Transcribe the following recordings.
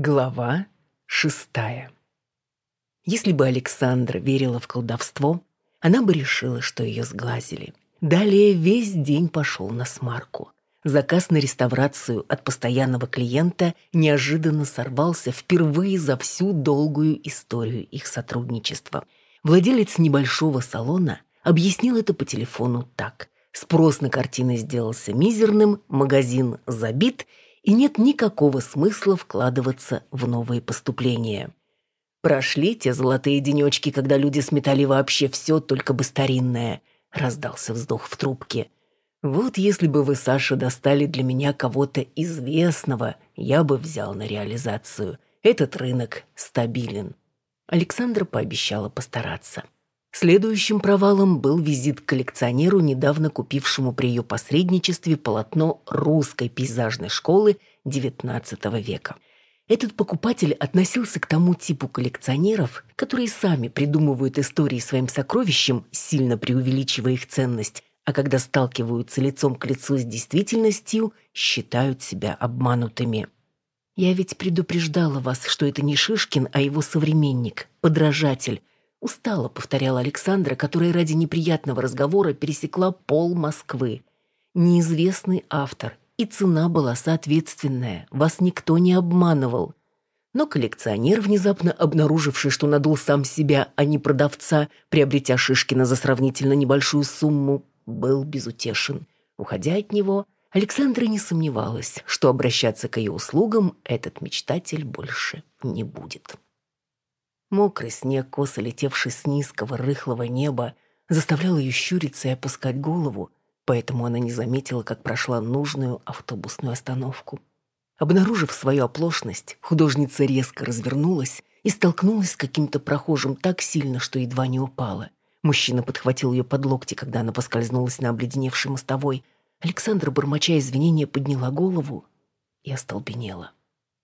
Глава шестая Если бы Александра верила в колдовство, она бы решила, что ее сглазили. Далее весь день пошел на смарку. Заказ на реставрацию от постоянного клиента неожиданно сорвался впервые за всю долгую историю их сотрудничества. Владелец небольшого салона объяснил это по телефону так. Спрос на картины сделался мизерным, магазин забит, и нет никакого смысла вкладываться в новые поступления. Прошли те золотые денечки, когда люди сметали вообще все, только бы старинное. Раздался вздох в трубке. Вот если бы вы, Саша, достали для меня кого-то известного, я бы взял на реализацию. Этот рынок стабилен. Александра пообещала постараться. Следующим провалом был визит к коллекционеру, недавно купившему при ее посредничестве полотно русской пейзажной школы XIX века. Этот покупатель относился к тому типу коллекционеров, которые сами придумывают истории своим сокровищам, сильно преувеличивая их ценность, а когда сталкиваются лицом к лицу с действительностью, считают себя обманутыми. «Я ведь предупреждала вас, что это не Шишкин, а его современник, подражатель», устало повторяла Александра, которая ради неприятного разговора пересекла пол Москвы. «Неизвестный автор, и цена была соответственная, вас никто не обманывал». Но коллекционер, внезапно обнаруживший, что надул сам себя, а не продавца, приобретя Шишкина за сравнительно небольшую сумму, был безутешен. Уходя от него, Александра не сомневалась, что обращаться к ее услугам этот мечтатель больше не будет. Мокрый снег, косо летевший с низкого рыхлого неба, заставлял ее щуриться и опускать голову, поэтому она не заметила, как прошла нужную автобусную остановку. Обнаружив свою оплошность, художница резко развернулась и столкнулась с каким-то прохожим так сильно, что едва не упала. Мужчина подхватил ее под локти, когда она поскользнулась на обледеневшей мостовой. Александра, бормоча извинения, подняла голову и остолбенела.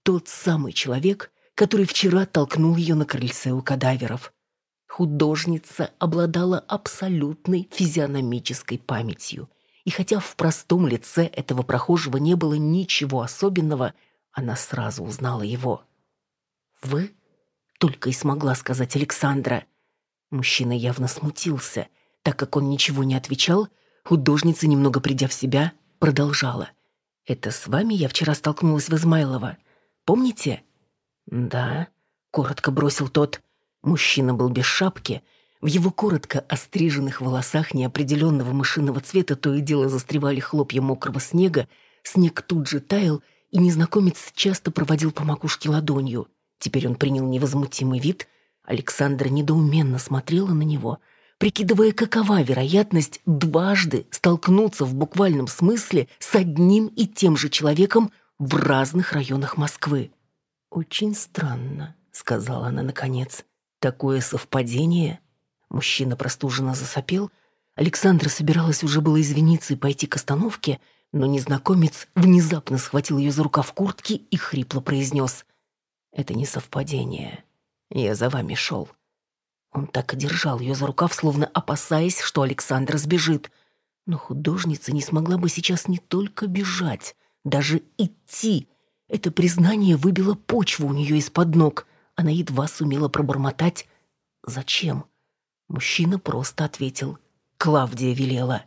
Тот самый человек, который вчера толкнул ее на крыльце у кадаверов. Художница обладала абсолютной физиономической памятью. И хотя в простом лице этого прохожего не было ничего особенного, она сразу узнала его. «Вы?» — только и смогла сказать Александра. Мужчина явно смутился. Так как он ничего не отвечал, художница, немного придя в себя, продолжала. «Это с вами я вчера столкнулась в Измайлово. Помните?» «Да», — коротко бросил тот. Мужчина был без шапки. В его коротко остриженных волосах неопределенного мышиного цвета то и дело застревали хлопья мокрого снега, снег тут же таял, и незнакомец часто проводил по макушке ладонью. Теперь он принял невозмутимый вид, Александра недоуменно смотрела на него, прикидывая, какова вероятность дважды столкнуться в буквальном смысле с одним и тем же человеком в разных районах Москвы. «Очень странно», — сказала она наконец. «Такое совпадение?» Мужчина простуженно засопел. Александра собиралась уже было извиниться и пойти к остановке, но незнакомец внезапно схватил ее за рукав куртки и хрипло произнес. «Это не совпадение. Я за вами шел». Он так и держал ее за рукав, словно опасаясь, что Александра сбежит. Но художница не смогла бы сейчас не только бежать, даже идти. Это признание выбило почву у нее из-под ног. Она едва сумела пробормотать «Зачем?». Мужчина просто ответил «Клавдия велела».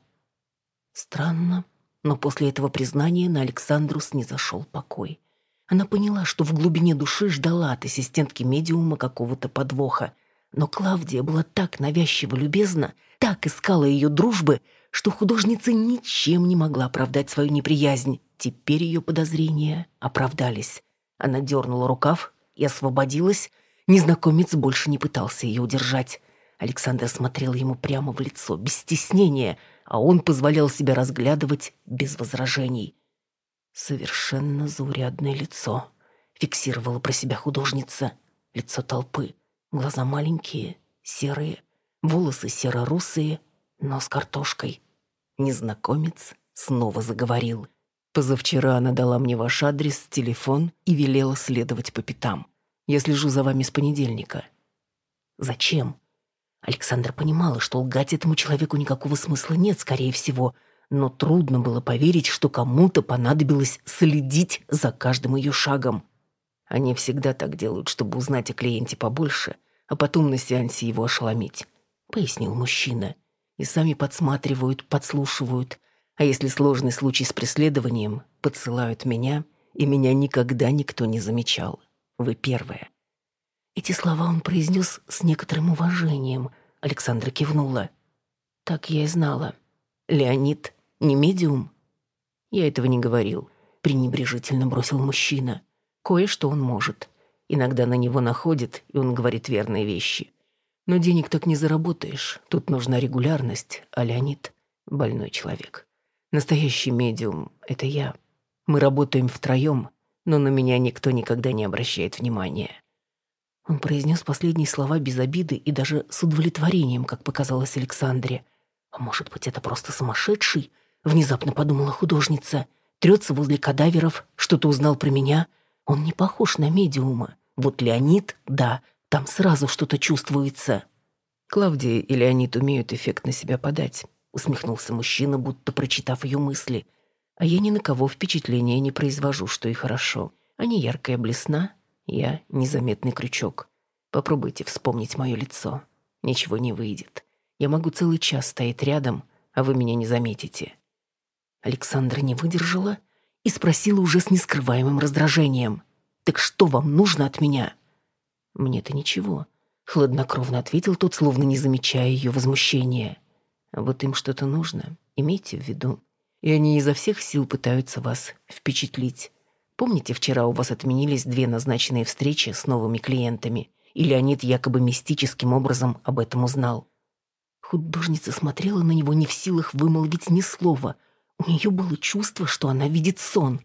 Странно, но после этого признания на Александру снизошел покой. Она поняла, что в глубине души ждала от ассистентки медиума какого-то подвоха. Но Клавдия была так навязчиво любезна, так искала ее дружбы, что художница ничем не могла оправдать свою неприязнь. Теперь ее подозрения оправдались. Она дернула рукав и освободилась. Незнакомец больше не пытался ее удержать. Александр смотрел ему прямо в лицо, без стеснения, а он позволял себя разглядывать без возражений. Совершенно заурядное лицо. Фиксировала про себя художница. Лицо толпы. Глаза маленькие, серые. Волосы серо-русые, но с картошкой. Незнакомец снова заговорил. Позавчера она дала мне ваш адрес, телефон и велела следовать по пятам. Я слежу за вами с понедельника. Зачем? Александра понимала, что лгать этому человеку никакого смысла нет, скорее всего, но трудно было поверить, что кому-то понадобилось следить за каждым ее шагом. Они всегда так делают, чтобы узнать о клиенте побольше, а потом на сеансе его ошеломить», — пояснил мужчина. «И сами подсматривают, подслушивают, а если сложный случай с преследованием, подсылают меня, и меня никогда никто не замечал. Вы первая». Эти слова он произнес с некоторым уважением. Александра кивнула. «Так я и знала. Леонид не медиум?» «Я этого не говорил», — пренебрежительно бросил мужчина. «Кое-что он может. Иногда на него находит, и он говорит верные вещи. Но денег так не заработаешь. Тут нужна регулярность, а Леонид — больной человек. Настоящий медиум — это я. Мы работаем втроем, но на меня никто никогда не обращает внимания». Он произнес последние слова без обиды и даже с удовлетворением, как показалось Александре. «А может быть, это просто сумасшедший?» — внезапно подумала художница. «Трется возле кадаверов, что-то узнал про меня. Он не похож на медиума. Вот Леонид, да, там сразу что-то чувствуется». «Клавдия и Леонид умеют эффект на себя подать», — усмехнулся мужчина, будто прочитав ее мысли. «А я ни на кого впечатления не произвожу, что и хорошо. Они яркая блесна, я незаметный крючок. Попробуйте вспомнить мое лицо. Ничего не выйдет. Я могу целый час стоять рядом, а вы меня не заметите». Александра не выдержала и спросила уже с нескрываемым раздражением. «Так что вам нужно от меня?» «Мне-то ничего», — хладнокровно ответил тот, словно не замечая ее возмущения. «Вот им что-то нужно, имейте в виду. И они изо всех сил пытаются вас впечатлить. Помните, вчера у вас отменились две назначенные встречи с новыми клиентами, и Леонид якобы мистическим образом об этом узнал? Художница смотрела на него не в силах вымолвить ни слова. У нее было чувство, что она видит сон.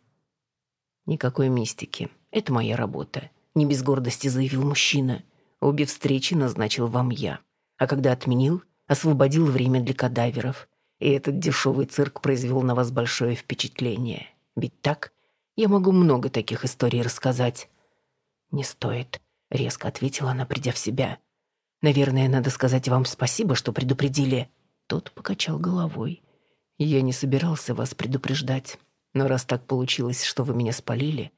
«Никакой мистики. Это моя работа», — не без гордости заявил мужчина. «Обе встречи назначил вам я. А когда отменил, освободил время для кадаверов. И этот дешевый цирк произвел на вас большое впечатление. Ведь так?» Я могу много таких историй рассказать». «Не стоит», — резко ответила она, придя в себя. «Наверное, надо сказать вам спасибо, что предупредили». Тот покачал головой. «Я не собирался вас предупреждать, но раз так получилось, что вы меня спалили,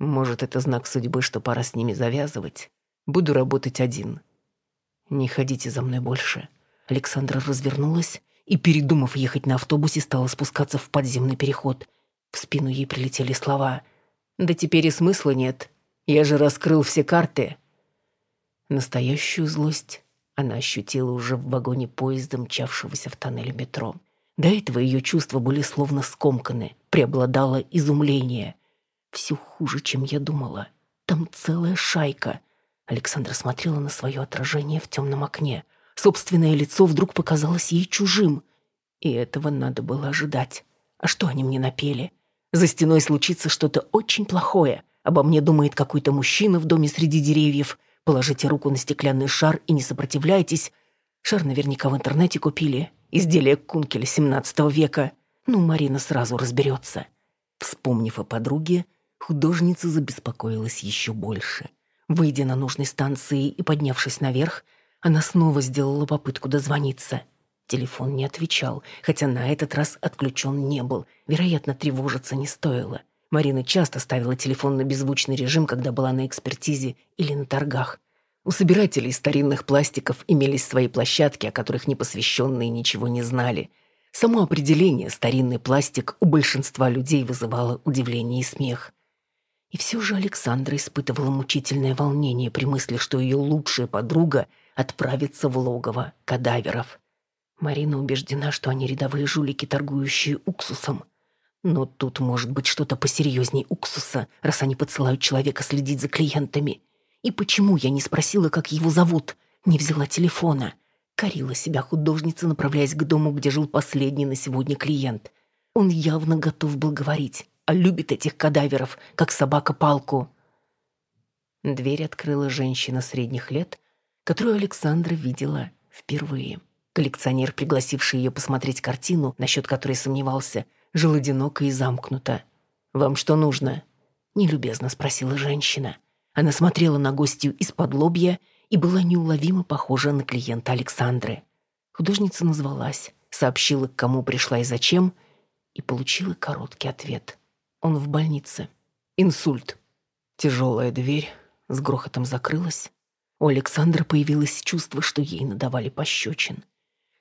может, это знак судьбы, что пора с ними завязывать. Буду работать один. Не ходите за мной больше». Александра развернулась и, передумав ехать на автобусе, стала спускаться в подземный переход — в спину ей прилетели слова. «Да теперь и смысла нет. Я же раскрыл все карты». Настоящую злость она ощутила уже в вагоне поезда, мчавшегося в тоннеле метро. До этого ее чувства были словно скомканы, преобладало изумление. Все хуже, чем я думала. Там целая шайка. Александра смотрела на свое отражение в темном окне. Собственное лицо вдруг показалось ей чужим. И этого надо было ожидать. А что они мне напели? За стеной случится что-то очень плохое. Обо мне думает какой-то мужчина в доме среди деревьев. Положите руку на стеклянный шар и не сопротивляйтесь. Шар наверняка в интернете купили. Изделие Кункеля 17 века. Ну, Марина сразу разберется. Вспомнив о подруге, художница забеспокоилась еще больше. Выйдя на нужной станции и поднявшись наверх, она снова сделала попытку дозвониться – Телефон не отвечал, хотя на этот раз отключен не был. Вероятно, тревожиться не стоило. Марина часто ставила телефон на беззвучный режим, когда была на экспертизе или на торгах. У собирателей старинных пластиков имелись свои площадки, о которых непосвященные ничего не знали. Само определение «старинный пластик» у большинства людей вызывало удивление и смех. И все же Александра испытывала мучительное волнение при мысли, что ее лучшая подруга отправится в логово кадаверов. Марина убеждена, что они рядовые жулики, торгующие уксусом. Но тут может быть что-то посерьезней уксуса, раз они подсылают человека следить за клиентами. И почему я не спросила, как его зовут, не взяла телефона? Корила себя художница, направляясь к дому, где жил последний на сегодня клиент. Он явно готов был говорить, а любит этих кадаверов, как собака палку. Дверь открыла женщина средних лет, которую Александра видела впервые. Коллекционер, пригласивший ее посмотреть картину, насчет которой сомневался, жил одиноко и замкнуто. «Вам что нужно?» — нелюбезно спросила женщина. Она смотрела на гостью из-под лобья и была неуловимо похожа на клиента Александры. Художница назвалась, сообщила, к кому пришла и зачем, и получила короткий ответ. Он в больнице. Инсульт. Тяжелая дверь с грохотом закрылась. У Александра появилось чувство, что ей надавали пощечин.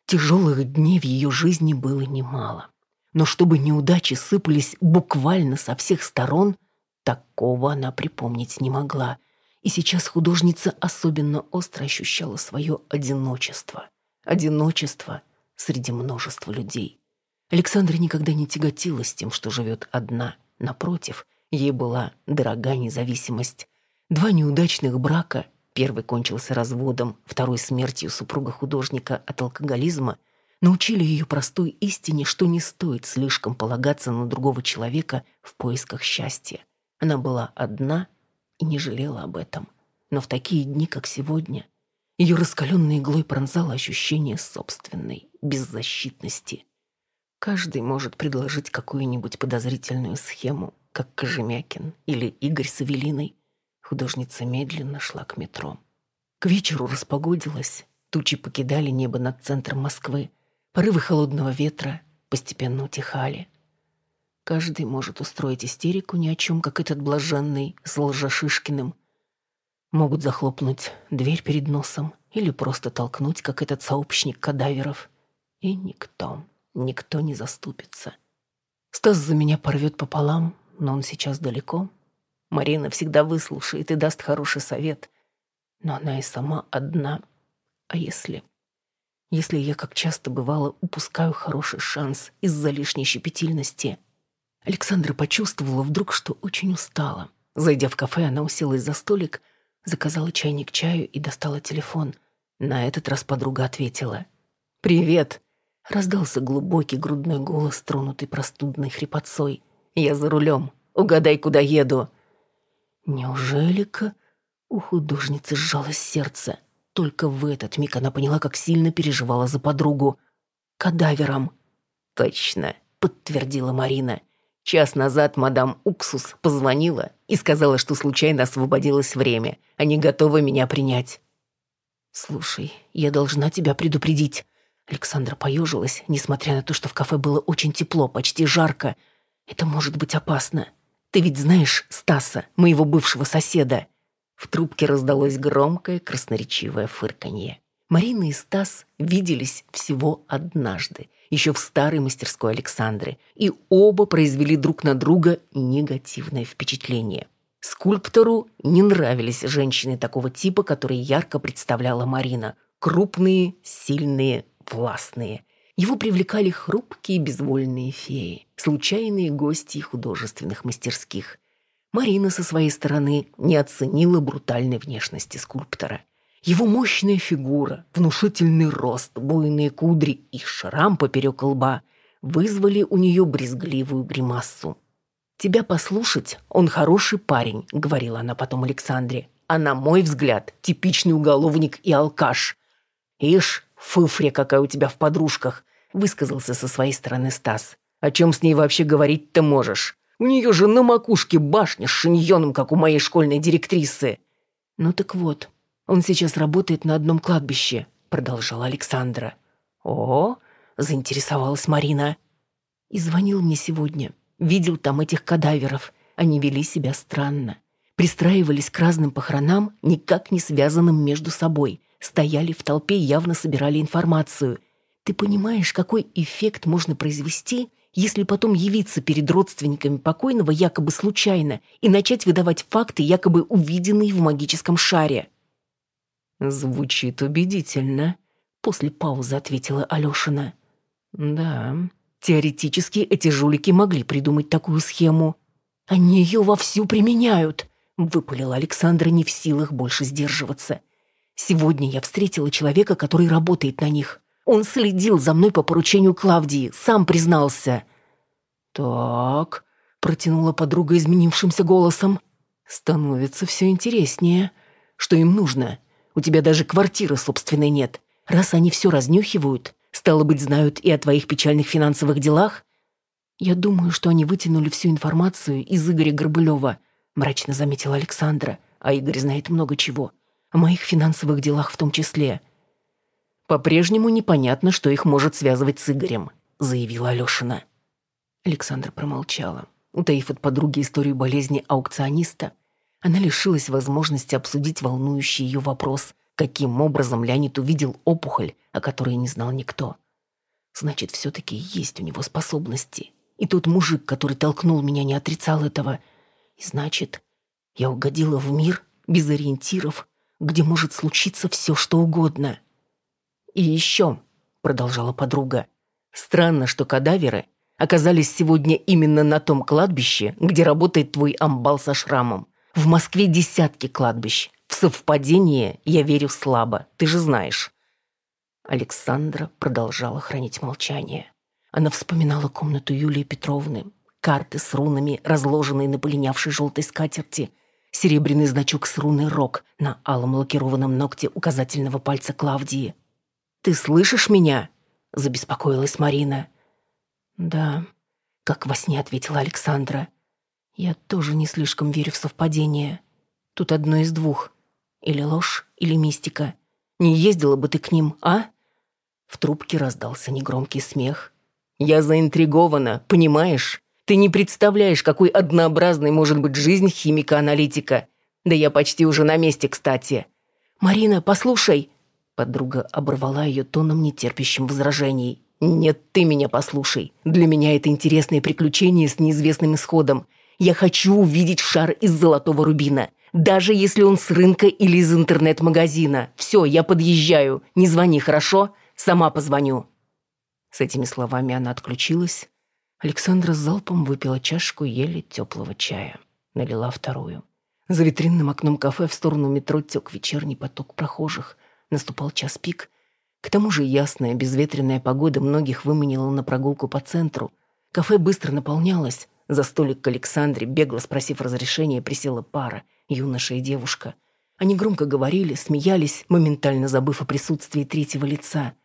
Тяжелых дней в ее жизни было немало. Но чтобы неудачи сыпались буквально со всех сторон, такого она припомнить не могла. И сейчас художница особенно остро ощущала свое одиночество. Одиночество среди множества людей. Александра никогда не тяготилась тем, что живет одна. Напротив, ей была дорога независимость. Два неудачных брака, первый кончился разводом, второй смертью супруга художника от алкоголизма, научили ее простой истине, что не стоит слишком полагаться на другого человека в поисках счастья. Она была одна и не жалела об этом. Но в такие дни, как сегодня, ее раскаленной иглой пронзало ощущение собственной беззащитности. Каждый может предложить какую-нибудь подозрительную схему, как Кожемякин или Игорь с Авелиной. Художница медленно шла к метро. К вечеру распогодилось, тучи покидали небо над центром Москвы, порывы холодного ветра постепенно утихали. Каждый может устроить истерику ни о чем, как этот блаженный с Лжешишкиным. Могут захлопнуть дверь перед носом или просто толкнуть, как этот сообщник кадаверов. И никто, никто не заступится. Стас за меня порвет пополам, но он сейчас далеко. Марина всегда выслушает и даст хороший совет. Но она и сама одна. А если... Если я, как часто бывало, упускаю хороший шанс из-за лишней щепетильности — Александра почувствовала вдруг, что очень устала. Зайдя в кафе, она уселась за столик, заказала чайник чаю и достала телефон. На этот раз подруга ответила. «Привет!» — раздался глубокий грудной голос, тронутый простудной хрипотцой. «Я за рулем. Угадай, куда еду!» «Неужели-ка...» У художницы сжалось сердце. Только в этот миг она поняла, как сильно переживала за подругу. «Кадавером!» «Точно!» — подтвердила Марина. Час назад мадам Уксус позвонила и сказала, что случайно освободилось время. Они готовы меня принять. «Слушай, я должна тебя предупредить». Александра поежилась, несмотря на то, что в кафе было очень тепло, почти жарко. «Это может быть опасно. Ты ведь знаешь Стаса, моего бывшего соседа?» В трубке раздалось громкое красноречивое фырканье. Марина и Стас виделись всего однажды, еще в старой мастерской Александры, и оба произвели друг на друга негативное впечатление. Скульптору не нравились женщины такого типа, которые ярко представляла Марина. Крупные, сильные, властные. Его привлекали хрупкие безвольные феи, случайные гости художественных мастерских. Марина со своей стороны не оценила брутальной внешности скульптора – его мощная фигура, внушительный рост, буйные кудри и шрам поперек лба вызвали у нее брезгливую гримассу. «Тебя послушать, он хороший парень», — говорила она потом Александре. «А на мой взгляд, типичный уголовник и алкаш». «Ишь, фыфря какая у тебя в подружках», — высказался со своей стороны Стас. «О чем с ней вообще говорить-то можешь? У нее же на макушке башня с шиньоном, как у моей школьной директрисы». «Ну так вот, он сейчас работает на одном кладбище», — продолжала Александра. «О, заинтересовалась Марина. И звонил мне сегодня. Видел там этих кадаверов. Они вели себя странно. Пристраивались к разным похоронам, никак не связанным между собой. Стояли в толпе и явно собирали информацию. Ты понимаешь, какой эффект можно произвести, если потом явиться перед родственниками покойного якобы случайно и начать выдавать факты, якобы увиденные в магическом шаре?» «Звучит убедительно», — после паузы ответила Алешина. «Да, теоретически эти жулики могли придумать такую схему. Они ее вовсю применяют», — выпалила Александра не в силах больше сдерживаться. «Сегодня я встретила человека, который работает на них. Он следил за мной по поручению Клавдии, сам признался». «Так», — протянула подруга изменившимся голосом, — «становится все интереснее. Что им нужно?» У тебя даже квартиры собственной нет. Раз они все разнюхивают, стало быть, знают и о твоих печальных финансовых делах? Я думаю, что они вытянули всю информацию из Игоря Горбылева, мрачно заметила Александра, а Игорь знает много чего. О моих финансовых делах в том числе. По-прежнему непонятно, что их может связывать с Игорем, заявила Алешина. Александра промолчала. Утаив от подруги историю болезни аукциониста, Она лишилась возможности обсудить волнующий ее вопрос, каким образом Леонид увидел опухоль, о которой не знал никто. Значит, все-таки есть у него способности. И тот мужик, который толкнул меня, не отрицал этого. И значит, я угодила в мир без ориентиров, где может случиться все, что угодно. «И еще», — продолжала подруга, — «странно, что кадаверы оказались сегодня именно на том кладбище, где работает твой амбал со шрамом. В Москве десятки кладбищ. В совпадение я верю слабо, ты же знаешь». Александра продолжала хранить молчание. Она вспоминала комнату Юлии Петровны, карты с рунами, разложенные на полинявшей желтой скатерти, серебряный значок с руной «Рок» на алом лакированном ногте указательного пальца Клавдии. «Ты слышишь меня?» – забеспокоилась Марина. «Да», — как во сне ответила Александра. «Я тоже не слишком верю в совпадение. Тут одно из двух. Или ложь, или мистика. Не ездила бы ты к ним, а?» В трубке раздался негромкий смех. «Я заинтригована, понимаешь? Ты не представляешь, какой однообразной может быть жизнь химика-аналитика. Да я почти уже на месте, кстати». «Марина, послушай!» Подруга оборвала ее тоном, нетерпящим возражений. «Нет, ты меня послушай. Для меня это интересное приключение с неизвестным исходом. Я хочу увидеть шар из золотого рубина. Даже если он с рынка или из интернет-магазина. Все, я подъезжаю. Не звони, хорошо? Сама позвоню». С этими словами она отключилась. Александра залпом выпила чашку еле теплого чая. Налила вторую. За витринным окном кафе в сторону метро тек вечерний поток прохожих. Наступал час пик, к тому же ясная, безветренная погода многих выманила на прогулку по центру. Кафе быстро наполнялось. За столик к Александре, бегло спросив разрешения, присела пара, юноша и девушка. Они громко говорили, смеялись, моментально забыв о присутствии третьего лица.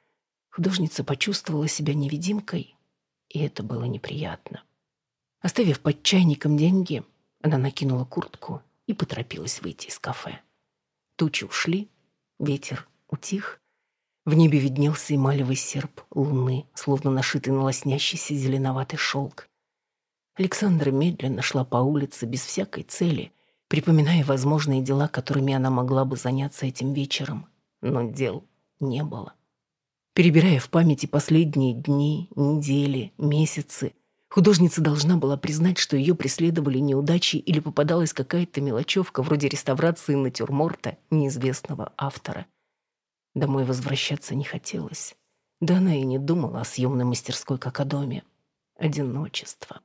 Художница почувствовала себя невидимкой, и это было неприятно. Оставив под чайником деньги, она накинула куртку и поторопилась выйти из кафе. Тучи ушли, ветер утих, в небе виднелся эмалевый серп луны, словно нашитый на лоснящийся зеленоватый шелк. Александра медленно шла по улице без всякой цели, припоминая возможные дела, которыми она могла бы заняться этим вечером. Но дел не было. Перебирая в памяти последние дни, недели, месяцы, художница должна была признать, что ее преследовали неудачи или попадалась какая-то мелочевка вроде реставрации натюрморта неизвестного автора – Домой возвращаться не хотелось. Да она и не думала о съемной мастерской как о доме. Одиночество.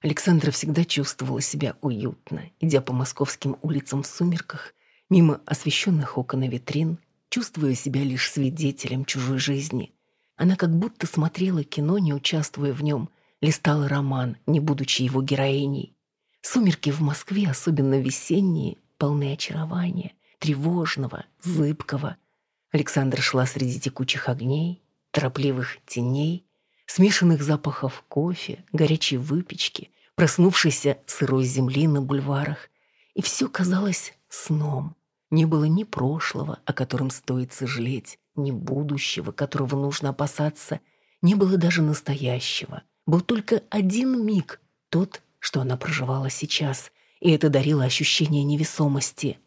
Александра всегда чувствовала себя уютно, идя по московским улицам в сумерках, мимо освещенных окон и витрин, чувствуя себя лишь свидетелем чужой жизни. Она как будто смотрела кино, не участвуя в нем, листала роман, не будучи его героиней. Сумерки в Москве, особенно весенние, полны очарования, тревожного, зыбкого – Александра шла среди текучих огней, торопливых теней, смешанных запахов кофе, горячей выпечки, проснувшейся сырой земли на бульварах. И все казалось сном. Не было ни прошлого, о котором стоит сожалеть, ни будущего, которого нужно опасаться. Не было даже настоящего. Был только один миг, тот, что она проживала сейчас, и это дарило ощущение невесомости.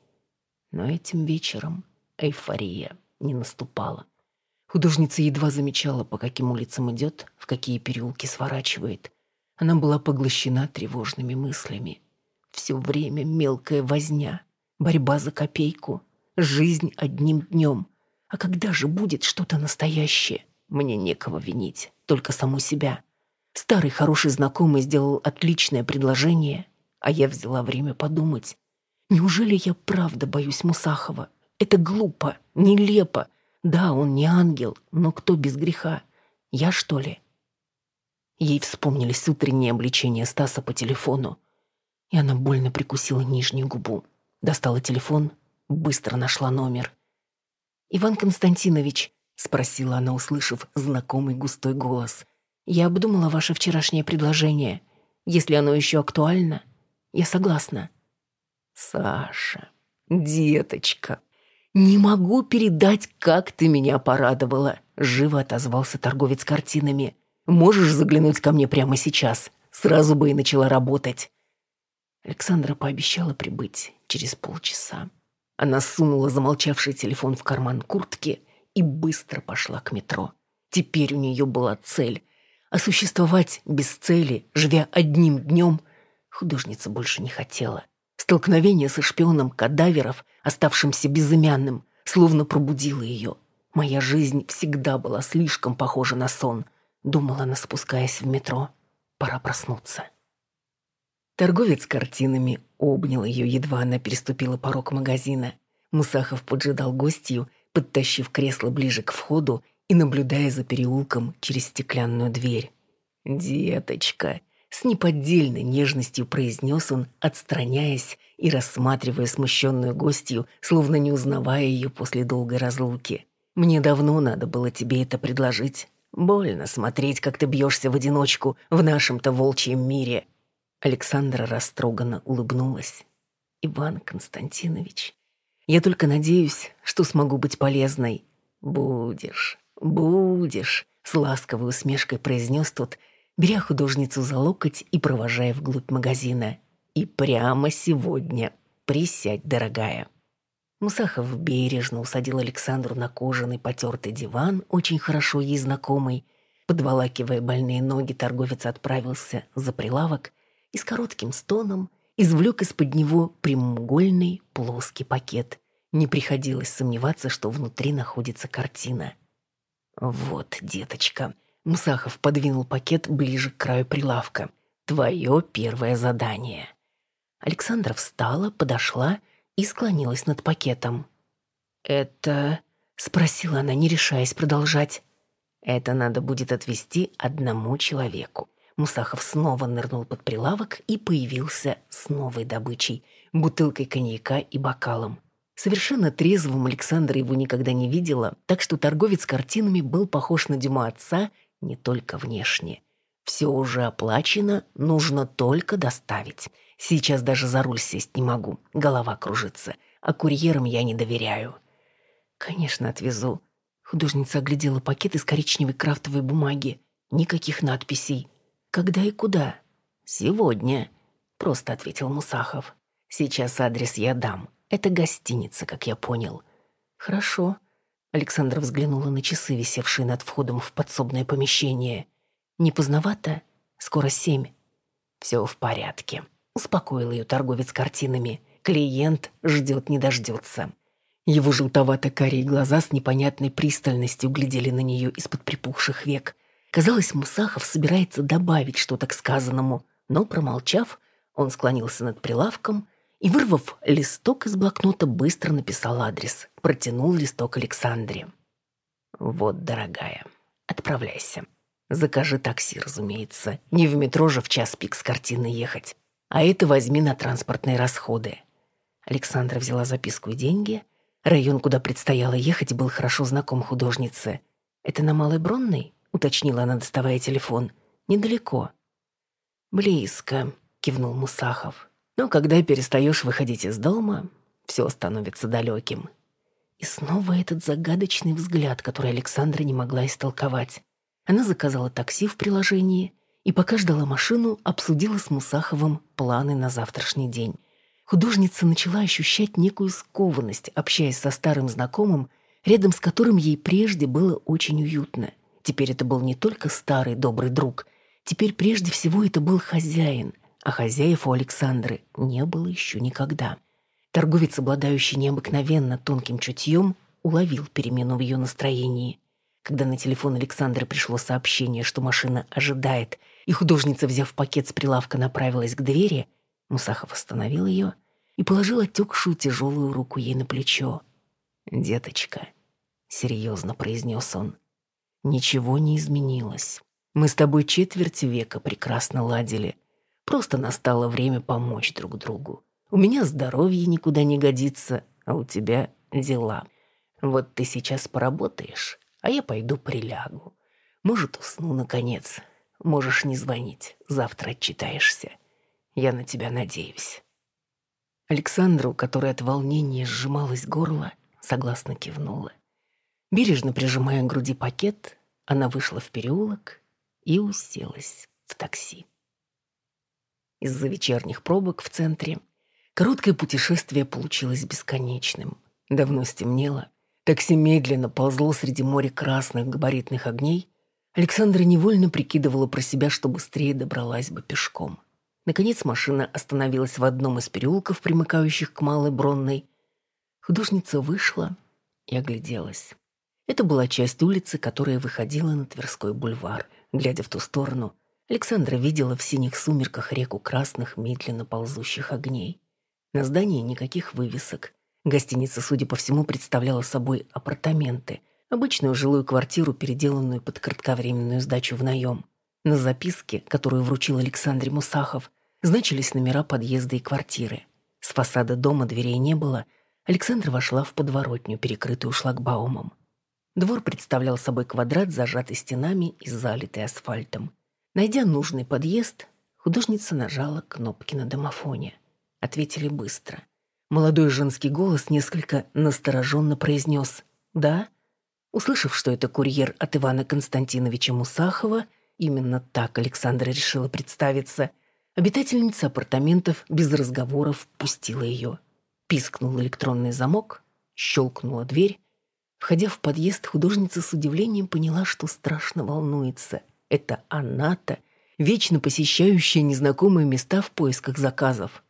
Но этим вечером эйфория не наступала. Художница едва замечала, по каким улицам идет, в какие переулки сворачивает. Она была поглощена тревожными мыслями. Все время мелкая возня, борьба за копейку, жизнь одним днем. А когда же будет что-то настоящее? Мне некого винить, только саму себя. Старый хороший знакомый сделал отличное предложение, а я взяла время подумать. Неужели я правда боюсь Мусахова? Это глупо, нелепо. Да, он не ангел, но кто без греха? Я, что ли? Ей вспомнились утренние обличения Стаса по телефону, и она больно прикусила нижнюю губу. Достала телефон, быстро нашла номер. «Иван Константинович», — спросила она, услышав знакомый густой голос, «я обдумала ваше вчерашнее предложение. Если оно еще актуально, я согласна». «Саша, деточка», «Не могу передать, как ты меня порадовала», — живо отозвался торговец картинами. «Можешь заглянуть ко мне прямо сейчас? Сразу бы и начала работать». Александра пообещала прибыть через полчаса. Она сунула замолчавший телефон в карман куртки и быстро пошла к метро. Теперь у нее была цель. А существовать без цели, живя одним днем, художница больше не хотела. Столкновение со шпионом кадаверов, оставшимся безымянным, словно пробудило ее. Моя жизнь всегда была слишком похожа на сон, думала она, спускаясь в метро. Пора проснуться. Торговец картинами обнял ее, едва она переступила порог магазина. Мусахов поджидал гостью, подтащив кресло ближе к входу и наблюдая за переулком через стеклянную дверь. «Деточка!» — с неподдельной нежностью произнес он, отстраняясь и рассматривая смущенную гостью, словно не узнавая ее после долгой разлуки. «Мне давно надо было тебе это предложить. Больно смотреть, как ты бьешься в одиночку в нашем-то волчьем мире. Александра растроганно улыбнулась. «Иван Константинович, я только надеюсь, что смогу быть полезной». «Будешь, будешь», — с ласковой усмешкой произнес тот, беря художницу за локоть и провожая вглубь магазина. «И прямо сегодня. Присядь, дорогая». Мусахов бережно усадил Александру на кожаный потертый диван, очень хорошо ей знакомый. Подволакивая больные ноги, торговец отправился за прилавок и с коротким стоном извлек из-под него прямоугольный плоский пакет. Не приходилось сомневаться, что внутри находится картина. «Вот, деточка», — Мсахов подвинул пакет ближе к краю прилавка. «Твое первое задание». Александра встала, подошла и склонилась над пакетом. «Это...» — спросила она, не решаясь продолжать. «Это надо будет отвести одному человеку. Мусахов снова нырнул под прилавок и появился с новой добычей – бутылкой коньяка и бокалом. Совершенно трезвым Александра его никогда не видела, так что торговец картинами был похож на Дюма отца не только внешне. Все уже оплачено, нужно только доставить. Сейчас даже за руль сесть не могу, голова кружится, а курьерам я не доверяю. Конечно, отвезу. Художница оглядела пакет из коричневой крафтовой бумаги. Никаких надписей. «Когда и куда?» «Сегодня», — просто ответил Мусахов. «Сейчас адрес я дам. Это гостиница, как я понял». «Хорошо». Александра взглянула на часы, висевшие над входом в подсобное помещение. «Не поздновато? Скоро семь». «Все в порядке», — успокоил ее торговец картинами. «Клиент ждет не дождется». Его желтовато-карие глаза с непонятной пристальностью глядели на нее из-под припухших век. Казалось, Мусахов собирается добавить что-то к сказанному, но, промолчав, он склонился над прилавком и, вырвав листок из блокнота, быстро написал адрес. Протянул листок Александре. «Вот, дорогая, отправляйся. Закажи такси, разумеется. Не в метро же в час пик с картины ехать. А это возьми на транспортные расходы». Александра взяла записку и деньги. Район, куда предстояло ехать, был хорошо знаком художнице. «Это на Малой Бронной?» — уточнила она, доставая телефон. «Недалеко». «Близко», — кивнул Мусахов. «Но когда перестаешь выходить из дома, все становится далеким». И снова этот загадочный взгляд, который Александра не могла истолковать. Она заказала такси в приложении и, пока ждала машину, обсудила с Мусаховым планы на завтрашний день. Художница начала ощущать некую скованность, общаясь со старым знакомым, рядом с которым ей прежде было очень уютно. Теперь это был не только старый добрый друг. Теперь прежде всего это был хозяин, а хозяев у Александры не было еще никогда. Торговец, обладающий необыкновенно тонким чутьем, уловил перемену в ее настроении. Когда на телефон Александры пришло сообщение, что машина ожидает, и художница, взяв пакет с прилавка, направилась к двери, Мусахов остановил ее и положил отекшую тяжелую руку ей на плечо. «Деточка», — серьезно произнес он, Ничего не изменилось. Мы с тобой четверть века прекрасно ладили. Просто настало время помочь друг другу. У меня здоровье никуда не годится, а у тебя дела. Вот ты сейчас поработаешь, а я пойду прилягу. Может, усну, наконец. Можешь не звонить, завтра отчитаешься. Я на тебя надеюсь». Александру, которая от волнения сжималось горло, согласно кивнула. Бережно прижимая к груди пакет, она вышла в переулок и уселась в такси. из-за вечерних пробок в центре. Короткое путешествие получилось бесконечным. Давно стемнело. Такси медленно ползло среди моря красных габаритных огней. Александра невольно прикидывала про себя, что быстрее добралась бы пешком. Наконец машина остановилась в одном из переулков, примыкающих к Малой Бронной. Художница вышла и огляделась. Это была часть улицы, которая выходила на Тверской бульвар. Глядя в ту сторону, Александра видела в синих сумерках реку красных, медленно ползущих огней. На здании никаких вывесок. Гостиница, судя по всему, представляла собой апартаменты, обычную жилую квартиру, переделанную под кратковременную сдачу в наем. На записке, которую вручил Александре Мусахов, значились номера подъезда и квартиры. С фасада дома дверей не было. Александра вошла в подворотню, перекрытую шлагбаумом. Двор представлял собой квадрат, зажатый стенами и залитый асфальтом. Найдя нужный подъезд, художница нажала кнопки на домофоне. Ответили быстро. Молодой женский голос несколько настороженно произнес «Да?». Услышав, что это курьер от Ивана Константиновича Мусахова, именно так Александра решила представиться, обитательница апартаментов без разговоров пустила ее. Пискнул электронный замок, щелкнула дверь, Входя в подъезд, художница с удивлением поняла, что страшно волнуется. Это она-то, вечно посещающая незнакомые места в поисках заказов.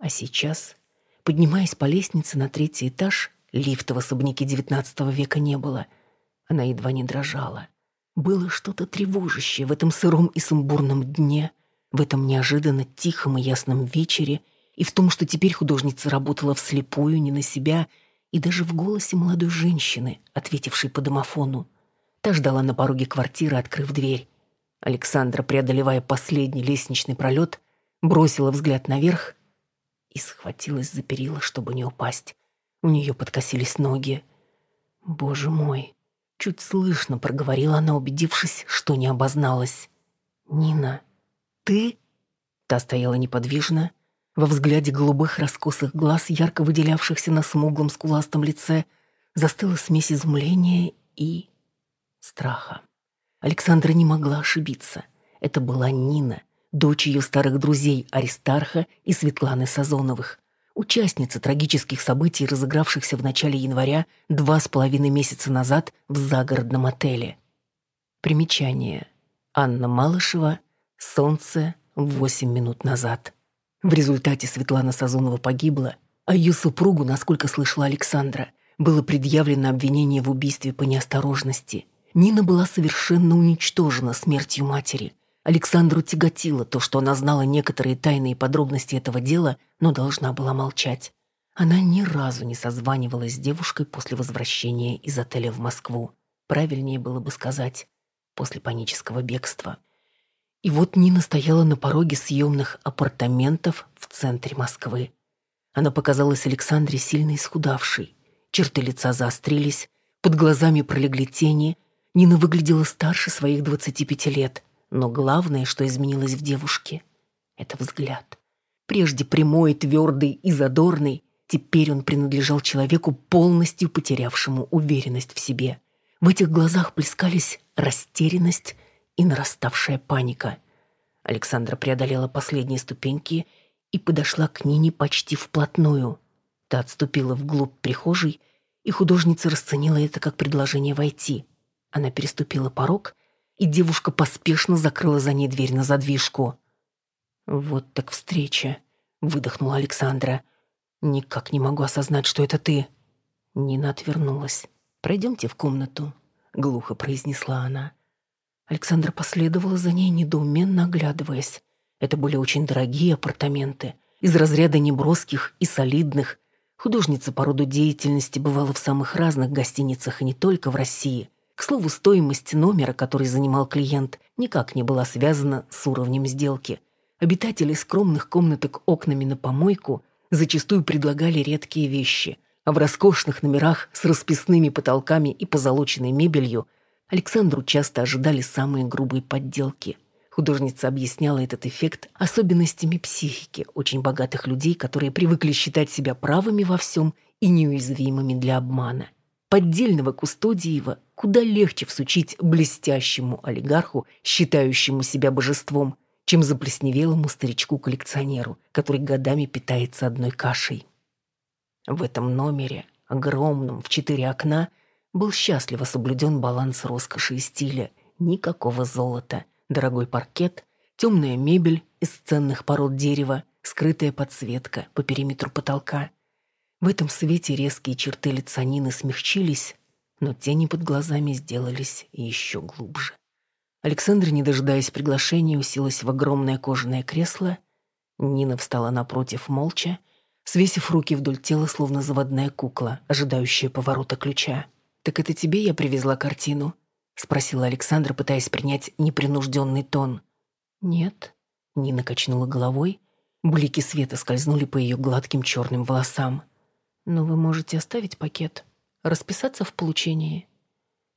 А сейчас, поднимаясь по лестнице на третий этаж, лифта в особняке XIX века не было. Она едва не дрожала. Было что-то тревожащее в этом сыром и сумбурном дне, в этом неожиданно тихом и ясном вечере, и в том, что теперь художница работала вслепую, не на себя, и даже в голосе молодой женщины, ответившей по домофону. Та ждала на пороге квартиры, открыв дверь. Александра, преодолевая последний лестничный пролет, бросила взгляд наверх и схватилась за перила, чтобы не упасть. У нее подкосились ноги. «Боже мой!» Чуть слышно проговорила она, убедившись, что не обозналась. «Нина, ты?» Та стояла неподвижно, во взгляде голубых раскосых глаз, ярко выделявшихся на смуглом скуластом лице, застыла смесь изумления и страха. Александра не могла ошибиться. Это была Нина, дочь ее старых друзей Аристарха и Светланы Сазоновых, участница трагических событий, разыгравшихся в начале января два с половиной месяца назад в загородном отеле. Примечание. Анна Малышева «Солнце восемь минут назад». В результате Светлана Сазонова погибла, а ее супругу, насколько слышала Александра, было предъявлено обвинение в убийстве по неосторожности. Нина была совершенно уничтожена смертью матери. Александру тяготило то, что она знала некоторые тайные подробности этого дела, но должна была молчать. Она ни разу не созванивалась с девушкой после возвращения из отеля в Москву. Правильнее было бы сказать, после панического бегства. И вот Нина стояла на пороге съемных апартаментов в центре Москвы. Она показалась Александре сильно исхудавшей. Черты лица заострились, под глазами пролегли тени. Нина выглядела старше своих 25 лет. Но главное, что изменилось в девушке — это взгляд. Прежде прямой, твердый и задорный, теперь он принадлежал человеку, полностью потерявшему уверенность в себе. В этих глазах плескались растерянность и нараставшая паника. Александра преодолела последние ступеньки и подошла к Нине почти вплотную. Та отступила вглубь прихожей, и художница расценила это как предложение войти. Она переступила порог, и девушка поспешно закрыла за ней дверь на задвижку. «Вот так встреча», — выдохнула Александра. «Никак не могу осознать, что это ты». Нина отвернулась. «Пройдемте в комнату», — глухо произнесла она. Александра последовала за ней, недоуменно оглядываясь. Это были очень дорогие апартаменты, из разряда неброских и солидных. Художница по роду деятельности бывала в самых разных гостиницах и не только в России. К слову, стоимость номера, который занимал клиент, никак не была связана с уровнем сделки. Обитатели скромных комнаток окнами на помойку зачастую предлагали редкие вещи, а в роскошных номерах с расписными потолками и позолоченной мебелью Александру часто ожидали самые грубые подделки. Художница объясняла этот эффект особенностями психики очень богатых людей, которые привыкли считать себя правыми во всем и неуязвимыми для обмана. Поддельного Кустодиева куда легче всучить блестящему олигарху, считающему себя божеством, чем заплесневелому старичку-коллекционеру, который годами питается одной кашей. В этом номере, огромном, в четыре окна, был счастливо соблюден баланс роскоши и стиля. Никакого золота, дорогой паркет, темная мебель из ценных пород дерева, скрытая подсветка по периметру потолка. В этом свете резкие черты лица Нины смягчились, но тени под глазами сделались еще глубже. Александра, не дожидаясь приглашения, уселась в огромное кожаное кресло. Нина встала напротив молча, свесив руки вдоль тела, словно заводная кукла, ожидающая поворота ключа. «Так это тебе я привезла картину?» — спросила Александра, пытаясь принять непринужденный тон. «Нет». Нина качнула головой. Блики света скользнули по ее гладким черным волосам. «Но вы можете оставить пакет, расписаться в получении».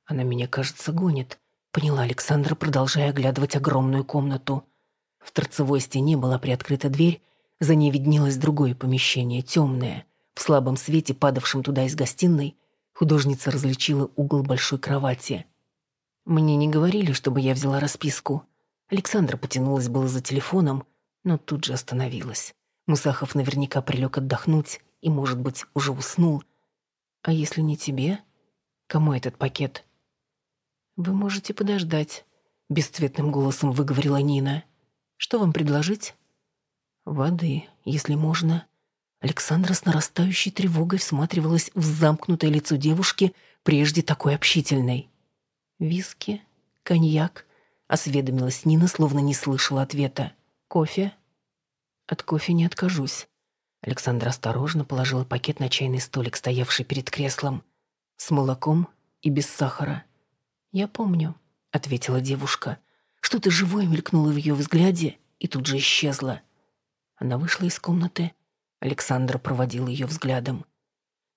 «Она меня, кажется, гонит», — поняла Александра, продолжая оглядывать огромную комнату. В торцевой стене была приоткрыта дверь, за ней виднелось другое помещение, темное. В слабом свете, падавшем туда из гостиной, художница различила угол большой кровати. «Мне не говорили, чтобы я взяла расписку». Александра потянулась было за телефоном, но тут же остановилась. Мусахов наверняка прилег отдохнуть и, может быть, уже уснул. «А если не тебе? Кому этот пакет?» «Вы можете подождать», — бесцветным голосом выговорила Нина. «Что вам предложить?» «Воды, если можно». Александра с нарастающей тревогой всматривалась в замкнутое лицо девушки, прежде такой общительной. «Виски? Коньяк?» — осведомилась Нина, словно не слышала ответа. «Кофе?» «От кофе не откажусь». Александра осторожно положила пакет на чайный столик, стоявший перед креслом. «С молоком и без сахара». «Я помню», — ответила девушка. Что-то живое мелькнуло в ее взгляде и тут же исчезло. Она вышла из комнаты. Александра проводила ее взглядом.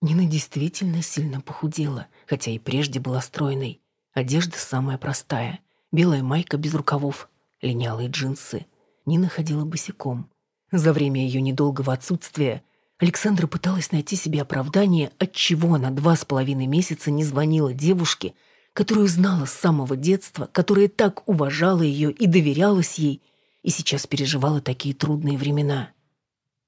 Нина действительно сильно похудела, хотя и прежде была стройной. Одежда самая простая. Белая майка без рукавов, линялые джинсы. Нина ходила босиком. За время ее недолгого отсутствия Александра пыталась найти себе оправдание, отчего она два с половиной месяца не звонила девушке, которую знала с самого детства, которая так уважала ее и доверялась ей, и сейчас переживала такие трудные времена.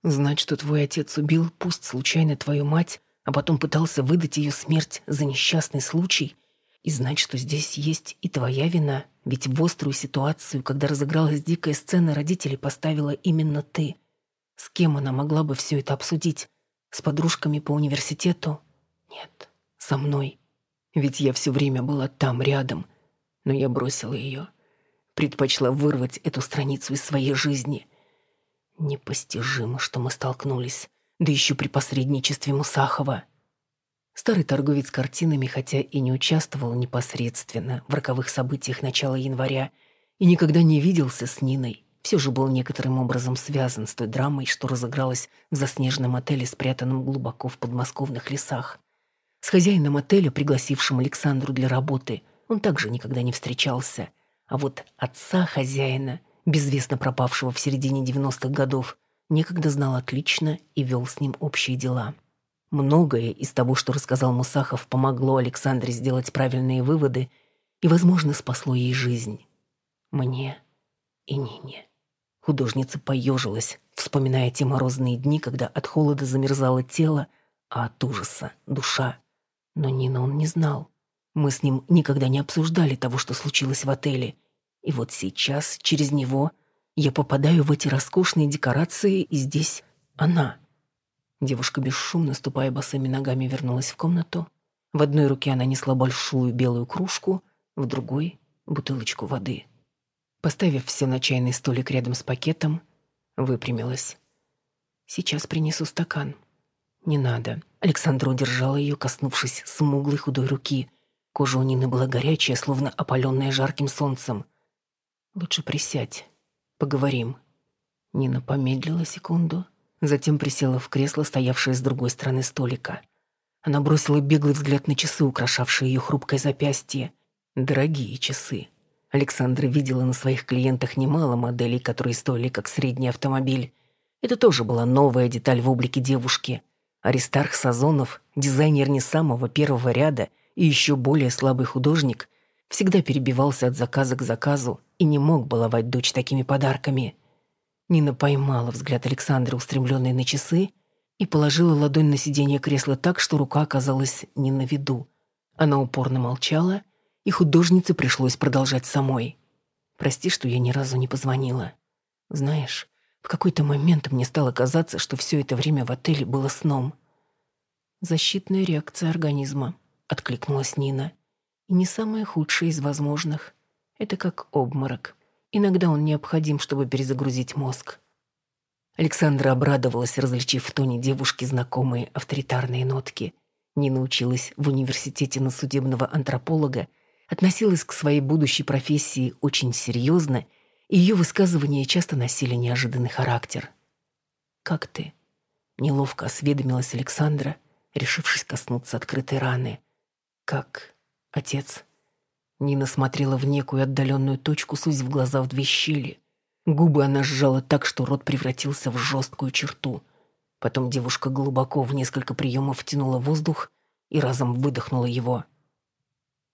Знать, что твой отец убил, пусть случайно твою мать, а потом пытался выдать ее смерть за несчастный случай, и знать, что здесь есть и твоя вина, ведь в острую ситуацию, когда разыгралась дикая сцена, родителей поставила именно ты. С кем она могла бы все это обсудить? С подружками по университету? Нет, со мной. Ведь я все время была там, рядом. Но я бросила ее. Предпочла вырвать эту страницу из своей жизни. Непостижимо, что мы столкнулись. Да еще при посредничестве Мусахова. Старый торговец картинами, хотя и не участвовал непосредственно в роковых событиях начала января и никогда не виделся с Ниной, все же был некоторым образом связан с той драмой, что разыгралась в заснеженном отеле, спрятанном глубоко в подмосковных лесах. С хозяином отеля, пригласившим Александру для работы, он также никогда не встречался. А вот отца хозяина, безвестно пропавшего в середине 90-х годов, некогда знал отлично и вел с ним общие дела. Многое из того, что рассказал Мусахов, помогло Александре сделать правильные выводы и, возможно, спасло ей жизнь. Мне и Нине. Художница поежилась, вспоминая те морозные дни, когда от холода замерзало тело, а от ужаса — душа. Но Нина он не знал. Мы с ним никогда не обсуждали того, что случилось в отеле. И вот сейчас, через него, я попадаю в эти роскошные декорации, и здесь она. Девушка, бесшумно ступая босыми ногами, вернулась в комнату. В одной руке она несла большую белую кружку, в другой — бутылочку воды. Поставив все на чайный столик рядом с пакетом, выпрямилась. «Сейчас принесу стакан». «Не надо». Александра удержала ее, коснувшись смуглой худой руки. Кожа у Нины была горячая, словно опаленная жарким солнцем. «Лучше присядь. Поговорим». Нина помедлила секунду, затем присела в кресло, стоявшее с другой стороны столика. Она бросила беглый взгляд на часы, украшавшие ее хрупкое запястье. Дорогие часы. Александра видела на своих клиентах немало моделей, которые стоили как средний автомобиль. Это тоже была новая деталь в облике девушки — Аристарх Сазонов, дизайнер не самого первого ряда и еще более слабый художник, всегда перебивался от заказа к заказу, и не мог баловать дочь такими подарками. Нина поймала взгляд Александра, устремленный на часы, и положила ладонь на сиденье кресла так, что рука оказалась не на виду. Она упорно молчала, и художнице пришлось продолжать самой. «Прости, что я ни разу не позвонила. Знаешь, в какой-то момент мне стало казаться, что все это время в отеле было сном». «Защитная реакция организма», — откликнулась Нина. «И не самая худшая из возможных. Это как обморок. Иногда он необходим, чтобы перезагрузить мозг». Александра обрадовалась, различив в тоне девушки знакомые авторитарные нотки. Нина училась в университете на судебного антрополога, относилась к своей будущей профессии очень серьезно, и ее высказывания часто носили неожиданный характер. «Как ты?» — неловко осведомилась Александра, решившись коснуться открытой раны. «Как, отец?» Нина смотрела в некую отдаленную точку, сузив глаза в две щели. Губы она сжала так, что рот превратился в жесткую черту. Потом девушка глубоко в несколько приемов втянула воздух и разом выдохнула его.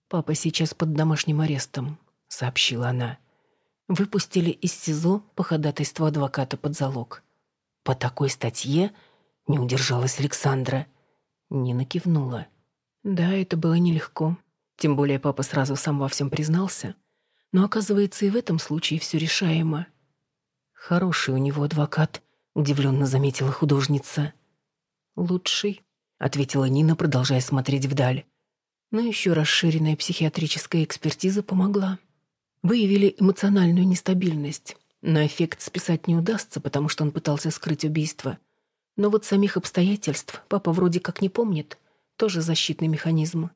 «Папа сейчас под домашним арестом», — сообщила она. «Выпустили из СИЗО по ходатайству адвоката под залог». «По такой статье?» — не удержалась Александра. Нина кивнула. «Да, это было нелегко. Тем более папа сразу сам во всем признался. Но, оказывается, и в этом случае все решаемо. «Хороший у него адвокат», — удивленно заметила художница. «Лучший», — ответила Нина, продолжая смотреть вдаль. Но еще расширенная психиатрическая экспертиза помогла. Выявили эмоциональную нестабильность. На эффект списать не удастся, потому что он пытался скрыть убийство. Но вот самих обстоятельств папа вроде как не помнит. Тоже защитный механизм.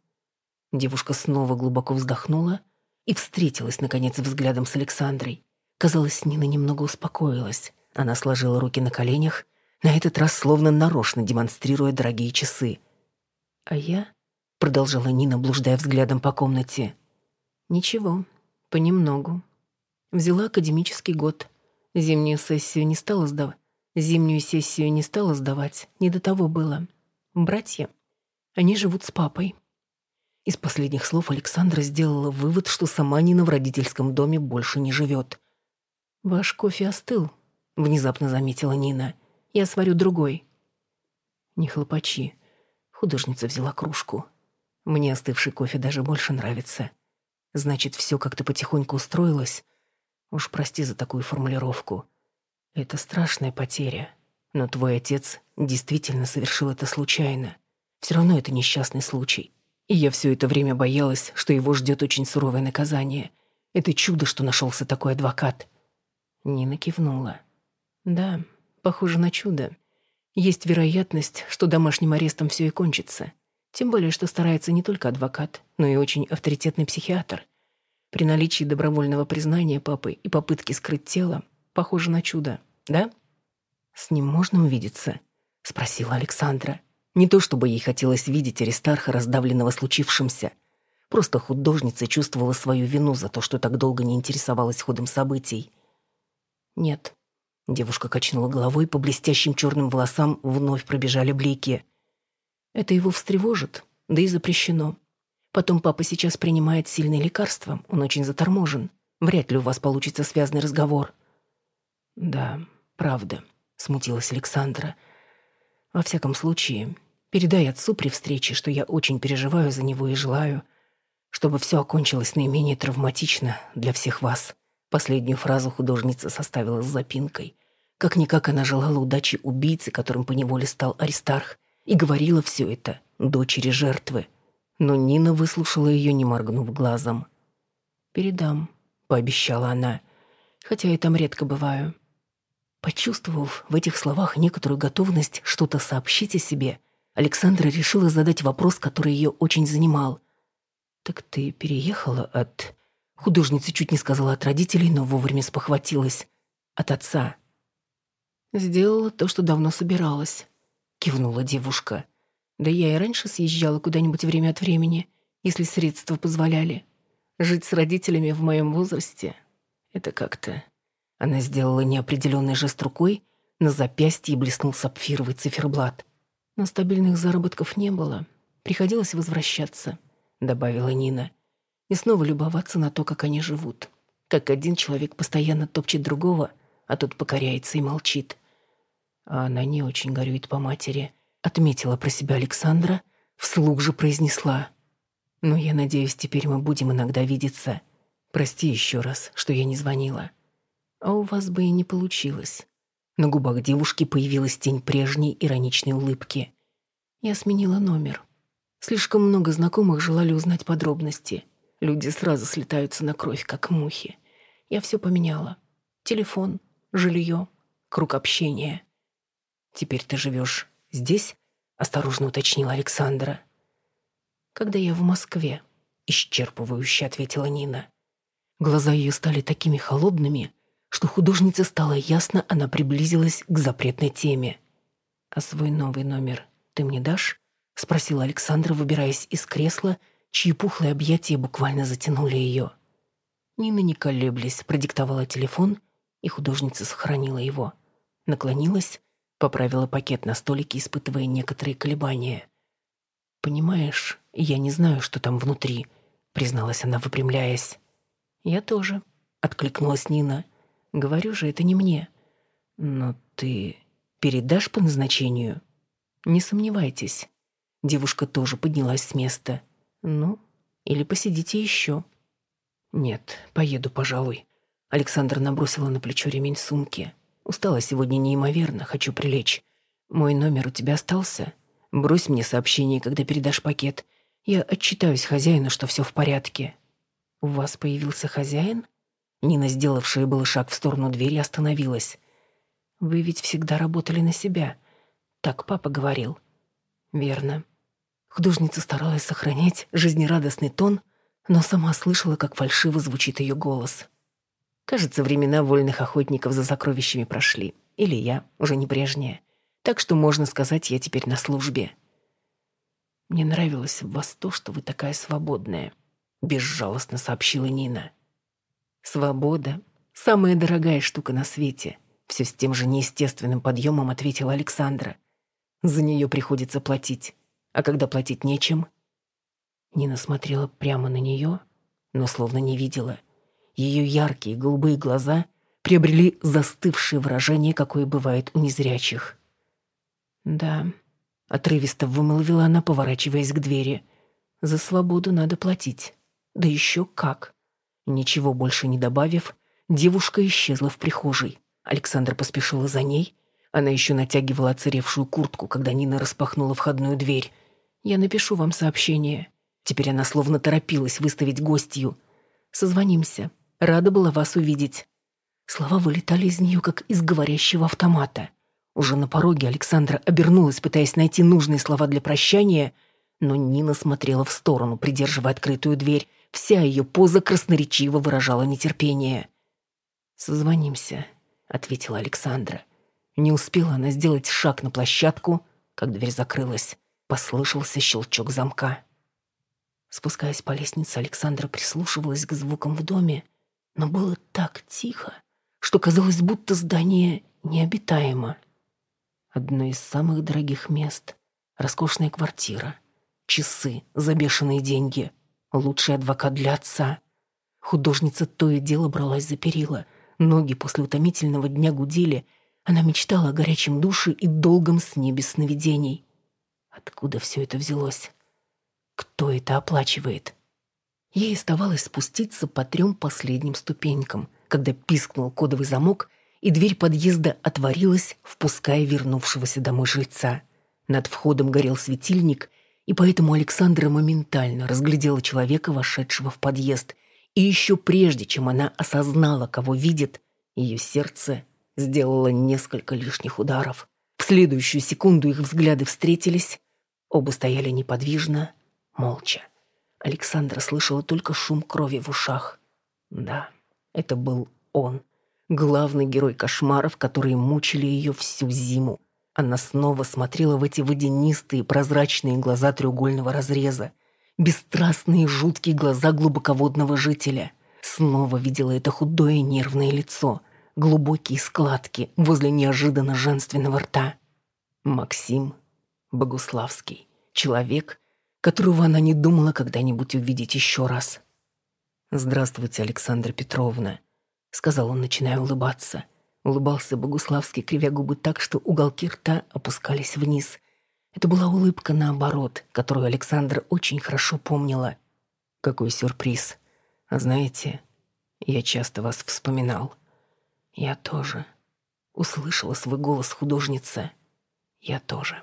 Девушка снова глубоко вздохнула и встретилась, наконец, взглядом с Александрой. Казалось, Нина немного успокоилась. Она сложила руки на коленях, на этот раз словно нарочно демонстрируя дорогие часы. «А я?» — продолжала Нина, блуждая взглядом по комнате. «Ничего, понемногу. Взяла академический год. Зимнюю сессию не стала сдавать. Зимнюю сессию не стала сдавать. Не до того было. Братья. Они живут с папой». Из последних слов Александра сделала вывод, что сама Нина в родительском доме больше не живет. «Ваш кофе остыл», — внезапно заметила Нина. «Я сварю другой». «Не хлопачи». Художница взяла кружку. «Мне остывший кофе даже больше нравится. Значит, все как-то потихоньку устроилось. Уж прости за такую формулировку. Это страшная потеря. Но твой отец действительно совершил это случайно. Все равно это несчастный случай. И я все это время боялась, что его ждет очень суровое наказание. Это чудо, что нашелся такой адвокат». Нина кивнула. «Да, похоже на чудо. Есть вероятность, что домашним арестом все и кончится. Тем более, что старается не только адвокат, но и очень авторитетный психиатр. При наличии добровольного признания папы и попытки скрыть тело, похоже на чудо, да?» «С ним можно увидеться?» — спросила Александра. Не то чтобы ей хотелось видеть Аристарха, раздавленного случившимся. Просто художница чувствовала свою вину за то, что так долго не интересовалась ходом событий. «Нет». Девушка качнула головой, по блестящим черным волосам вновь пробежали блики. «Это его встревожит, да и запрещено. Потом папа сейчас принимает сильные лекарства, он очень заторможен. Вряд ли у вас получится связанный разговор». «Да, правда», — смутилась Александра. «Во всяком случае, передай отцу при встрече, что я очень переживаю за него и желаю, чтобы все окончилось наименее травматично для всех вас». Последнюю фразу художница составила с запинкой. Как-никак она желала удачи убийце, которым поневоле стал Аристарх, и говорила все это дочери жертвы. Но Нина выслушала ее, не моргнув глазом. «Передам», — пообещала она, хотя я там редко бываю. Почувствовав в этих словах некоторую готовность что-то сообщить о себе, Александра решила задать вопрос, который ее очень занимал. «Так ты переехала от...» Художница чуть не сказала от родителей, но вовремя спохватилась. От отца. «Сделала то, что давно собиралась», — кивнула девушка. «Да я и раньше съезжала куда-нибудь время от времени, если средства позволяли. Жить с родителями в моем возрасте — это как-то...» Она сделала неопределенный жест рукой, на запястье блеснул сапфировый циферблат. «Но стабильных заработков не было. Приходилось возвращаться», — добавила Нина и снова любоваться на то, как они живут. как один человек постоянно топчет другого, а тот покоряется и молчит. А она не очень горюет по матери, отметила про себя Александра, вслух же произнесла. «Ну, я надеюсь, теперь мы будем иногда видеться. Прости еще раз, что я не звонила. А у вас бы и не получилось». На губах девушки появилась тень прежней ироничной улыбки. Я сменила номер. Слишком много знакомых желали узнать подробности. Люди сразу слетаются на кровь, как мухи. Я все поменяла. Телефон, жилье, круг общения. «Теперь ты живешь здесь?» — осторожно уточнила Александра. «Когда я в Москве», — исчерпывающе ответила Нина. Глаза ее стали такими холодными, что художнице стало ясно, она приблизилась к запретной теме. «А свой новый номер ты мне дашь?» — спросила Александра, выбираясь из кресла, чьи пухлые объятия буквально затянули ее. Нина, не колеблясь, продиктовала телефон, и художница сохранила его. Наклонилась, поправила пакет на столике, испытывая некоторые колебания. «Понимаешь, я не знаю, что там внутри», — призналась она, выпрямляясь. «Я тоже», — откликнулась Нина. Говорю же, это не мне. Но ты передашь по назначению? Не сомневайтесь. Девушка тоже поднялась с места. Ну, или посидите еще. Нет, поеду, пожалуй. Александр набросила на плечо ремень сумки. Устала сегодня неимоверно, хочу прилечь. Мой номер у тебя остался? Брось мне сообщение, когда передашь пакет. Я отчитаюсь хозяину, что все в порядке. У вас появился хозяин? Нина, сделавшая был шаг в сторону двери, остановилась. «Вы ведь всегда работали на себя. Так папа говорил». «Верно». Художница старалась сохранять жизнерадостный тон, но сама слышала, как фальшиво звучит ее голос. Кажется, времена вольных охотников за сокровищами прошли. Или я, уже не прежняя. Так что можно сказать, я теперь на службе. «Мне нравилось в вас то, что вы такая свободная», — безжалостно сообщила Нина. «Свобода — самая дорогая штука на свете», — все с тем же неестественным подъемом ответила Александра. «За нее приходится платить. А когда платить нечем...» Нина смотрела прямо на нее, но словно не видела. Ее яркие голубые глаза приобрели застывшее выражение, какое бывает у незрячих. «Да», — отрывисто вымолвила она, поворачиваясь к двери. «За свободу надо платить. Да еще как!» Ничего больше не добавив, девушка исчезла в прихожей. Александр поспешила за ней. Она еще натягивала оцаревшую куртку, когда Нина распахнула входную дверь. «Я напишу вам сообщение». Теперь она словно торопилась выставить гостью. «Созвонимся. Рада была вас увидеть». Слова вылетали из нее, как из говорящего автомата. Уже на пороге Александра обернулась, пытаясь найти нужные слова для прощания, но Нина смотрела в сторону, придерживая открытую дверь, Вся ее поза красноречиво выражала нетерпение. «Созвонимся», — ответила Александра. Не успела она сделать шаг на площадку, как дверь закрылась. Послышался щелчок замка. Спускаясь по лестнице, Александра прислушивалась к звукам в доме, но было так тихо, что казалось, будто здание необитаемо. Одно из самых дорогих мест — роскошная квартира, часы за бешеные деньги — Лучший адвокат для отца. Художница то и дело бралась за перила. Ноги после утомительного дня гудели. Она мечтала о горячем душе и долгом сне без сновидений. Откуда все это взялось? Кто это оплачивает? Ей оставалось спуститься по трем последним ступенькам, когда пискнул кодовый замок, и дверь подъезда отворилась, впуская вернувшегося домой жильца. Над входом горел светильник, и поэтому Александра моментально разглядела человека, вошедшего в подъезд, и еще прежде, чем она осознала, кого видит, ее сердце сделало несколько лишних ударов. В следующую секунду их взгляды встретились, оба стояли неподвижно, молча. Александра слышала только шум крови в ушах. Да, это был он, главный герой кошмаров, которые мучили ее всю зиму. Она снова смотрела в эти водянистые прозрачные глаза треугольного разреза, бесстрастные жуткие глаза глубоководного жителя. Снова видела это худое нервное лицо, глубокие складки возле неожиданно женственного рта. Максим Богуславский, человек, которого она не думала когда-нибудь увидеть еще раз. «Здравствуйте, Александра Петровна», — сказал он, начиная улыбаться. Улыбался Богуславский, кривя губы так, что уголки рта опускались вниз. Это была улыбка наоборот, которую Александра очень хорошо помнила. «Какой сюрприз! А знаете, я часто вас вспоминал». «Я тоже», — услышала свой голос художница. «Я тоже».